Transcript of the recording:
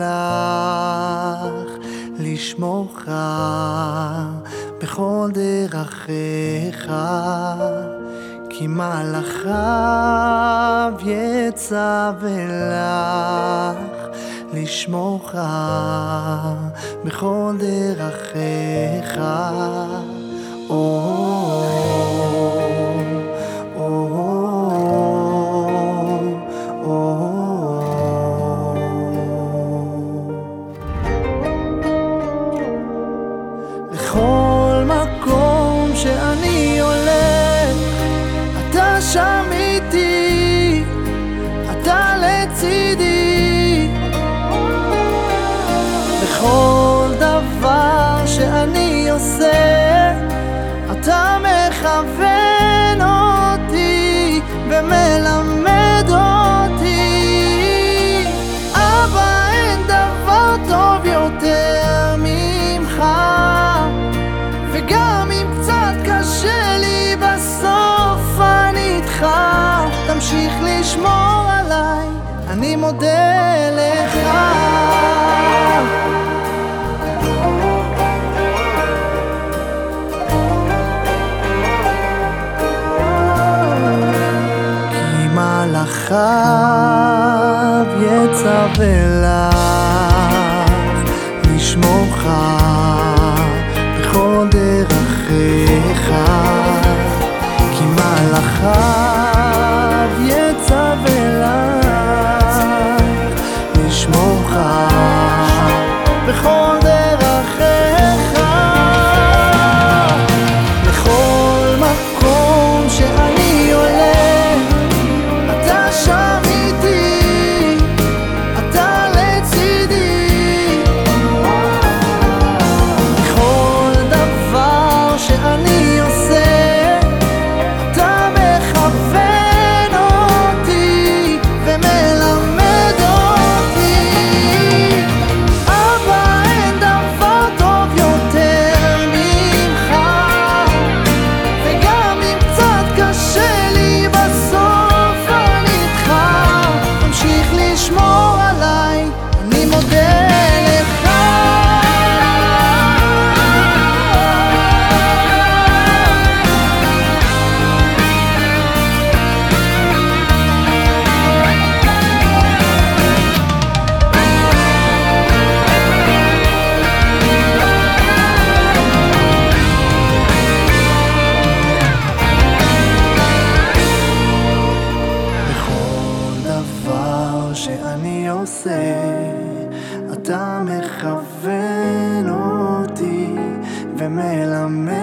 לך לשמורך בכל דרכיך כי מלאכיו יצווה לך לשמורך בכל דרכיך או בכל דבר שאני עושה, אתה מכוון אותי ומלמד אותי. אבא, אין דבר טוב יותר ממך. וגם אם קצת קשה לי בסוף אני איתך תמשיך לשמור עליי, אני מודה לך יצווה לך לשמורך עושה, אתה מכוון אותי ומלמד